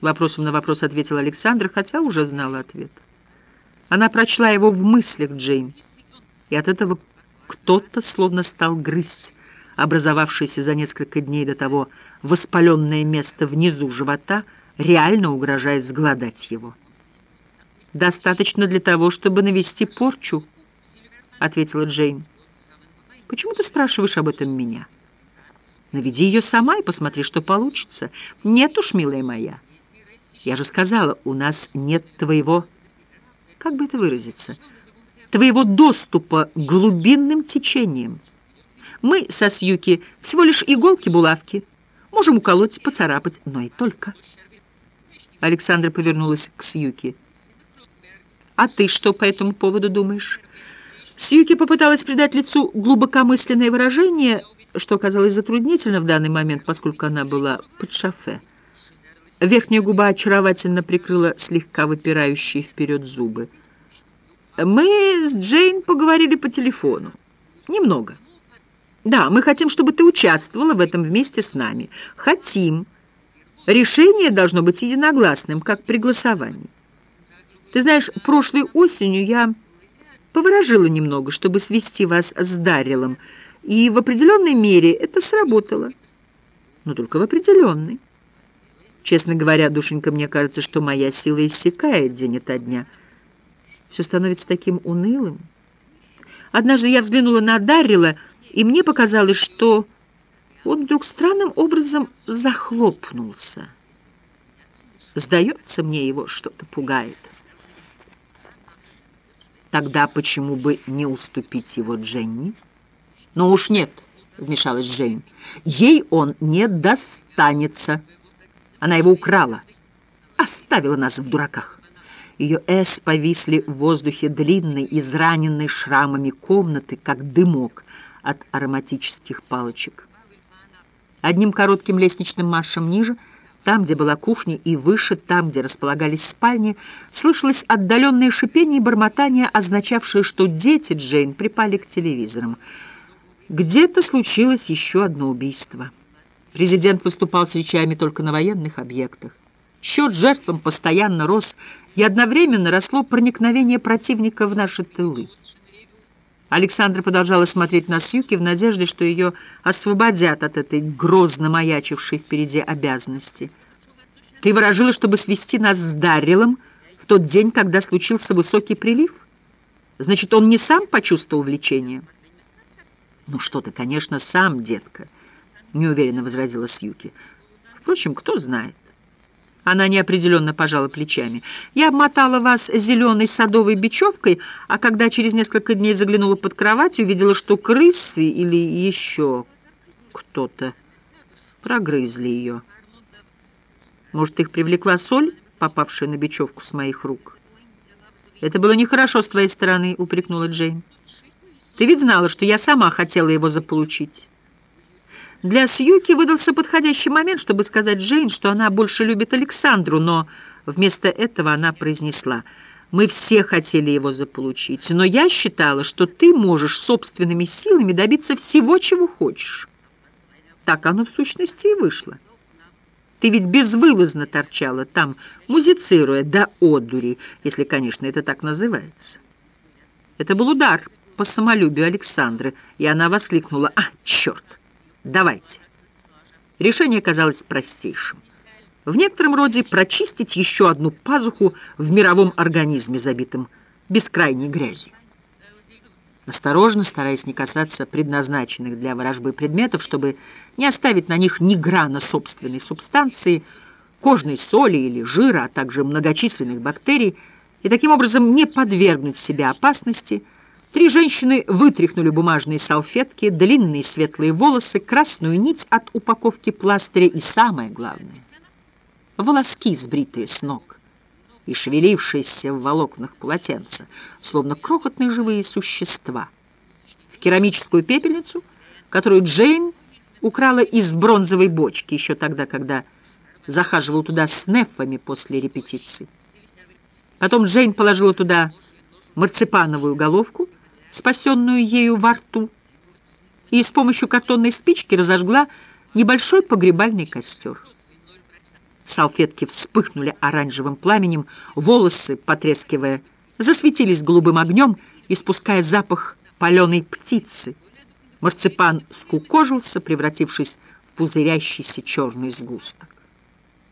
Вопросом на вопрос ответил Александр, хотя уже знала ответ. Она прочла его в мыслях Джейн, и от этого кто-то словно стал грызть образовавшееся за несколько дней до того воспаленное место внизу живота, реально угрожая сгладать его. «Достаточно для того, чтобы навести порчу», — ответила Джейн. «Почему ты спрашиваешь об этом меня? Наведи ее сама и посмотри, что получится. Нет уж, милая моя. Я же сказала, у нас нет твоего... Как бы это выразиться? Твоего доступа к глубинным течениям. Мы со Сьюки всего лишь иголки-булавки. Можем уколоть, поцарапать, но и только». Александра повернулась к Сьюки. «А ты что по этому поводу думаешь?» Сьюки попыталась придать лицу глубокомысленное выражение, что оказалось затруднительно в данный момент, поскольку она была под шофе. Верхняя губа очаровательно прикрыла слегка выпирающие вперед зубы. «Мы с Джейн поговорили по телефону. Немного. Да, мы хотим, чтобы ты участвовала в этом вместе с нами. Хотим. Решение должно быть единогласным, как при голосовании. Ты знаешь, прошлой осенью я поворожила немного, чтобы свести вас с Даррелом, и в определенной мере это сработало. Но только в определенной. Честно говоря, душенька, мне кажется, что моя сила иссякает день ото дня. Все становится таким унылым. Однажды я взглянула на Даррела, и мне показалось, что он вдруг странным образом захлопнулся. Сдается мне, его что-то пугает. Тогда почему бы не уступить его Дженни? Но уж нет, вмешалась Джейн. Ей он не достанется. Она его украла, оставила нас в дураках. Ее «С» повисли в воздухе длинной, израненной шрамами комнаты, как дымок от ароматических палочек. Одним коротким лестничным маршем ниже, там, где была кухня, и выше, там, где располагались спальни, слышалось отдаленное шипение и бормотание, означавшее, что дети Джейн припали к телевизорам. Где-то случилось еще одно убийство. Президент выступал с речами только на военных объектах. Счет жертвам постоянно рос, и одновременно росло проникновение противника в наши тылы. Александра продолжала смотреть на Сьюки в надежде, что ее освободят от этой грозно маячившей впереди обязанности. «Ты выражила, чтобы свести нас с Даррелом в тот день, когда случился высокий прилив? Значит, он не сам почувствовал влечение?» «Ну что ты, конечно, сам, детка», — неуверенно возразила Сьюки. «Впрочем, кто знает». Она неопределенно пожала плечами. «Я обмотала вас зеленой садовой бечевкой, а когда через несколько дней заглянула под кровать, увидела, что крысы или еще кто-то прогрызли ее. Может, их привлекла соль, попавшая на бечевку с моих рук?» «Это было нехорошо с твоей стороны», — упрекнула Джейн. «Ты ведь знала, что я сама хотела его заполучить». Для Сьюки выдался подходящий момент, чтобы сказать Джейн, что она больше любит Александру, но вместо этого она произнесла «Мы все хотели его заполучить, но я считала, что ты можешь собственными силами добиться всего, чего хочешь». Так оно в сущности и вышло. Ты ведь безвылазно торчала там, музицируя до одури, если, конечно, это так называется. Это был удар по самолюбию Александры, и она воскликнула «А, черт!» Давайте. Решение казалось простейшим. В некотором роде прочистить еще одну пазуху в мировом организме, забитом бескрайней грязью. Осторожно, стараясь не касаться предназначенных для ворожбы предметов, чтобы не оставить на них ни грана собственной субстанции, кожной соли или жира, а также многочисленных бактерий, и таким образом не подвергнуть себя опасности – Три женщины вытряхнули бумажные салфетки, длинные светлые волосы, красную нить от упаковки пластыря и, самое главное, волоски, сбритые с ног и шевелившиеся в волокнах полотенца, словно крохотные живые существа. В керамическую пепельницу, которую Джейн украла из бронзовой бочки еще тогда, когда захаживал туда с нефами после репетиции. Потом Джейн положила туда марципановую головку, спасенную ею во рту, и с помощью картонной спички разожгла небольшой погребальный костер. Салфетки вспыхнули оранжевым пламенем, волосы, потрескивая, засветились голубым огнем, испуская запах паленой птицы. Марципан скукожился, превратившись в пузырящийся черный сгусток.